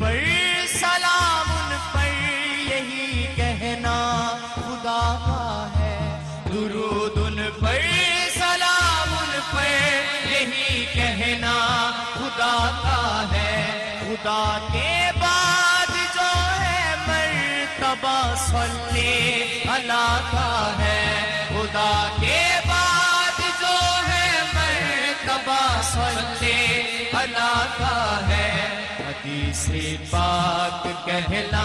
पर सलाम उन पर यही कहना खुदा का है। दुरूद उन पर सलाम उन पर यही कहना खुदा का है। खुदा के बाद जो है मरतबा सल्ले अला का है। खुदा के बाद जो है मरतबा सल्ले अला का है। तीसरी पाक कहला